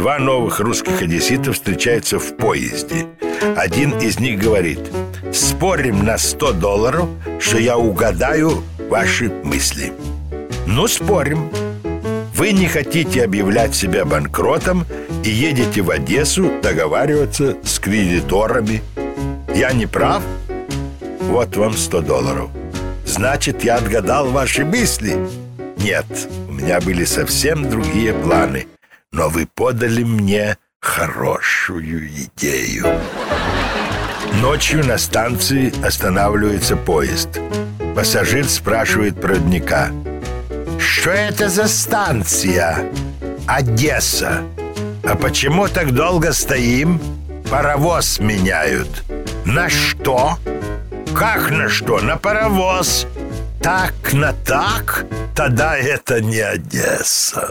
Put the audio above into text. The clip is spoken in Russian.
Два новых русских одессита встречаются в поезде. Один из них говорит Спорим на 100 долларов, что я угадаю ваши мысли Ну, спорим Вы не хотите объявлять себя банкротом И едете в Одессу договариваться с кредиторами Я не прав? Вот вам 100 долларов Значит, я отгадал ваши мысли? Нет, у меня были совсем другие планы Но вы подали мне хорошую идею Ночью на станции останавливается поезд Пассажир спрашивает проводника Что это за станция? Одесса А почему так долго стоим? Паровоз меняют На что? Как на что? На паровоз Так на так? Тогда это не Одесса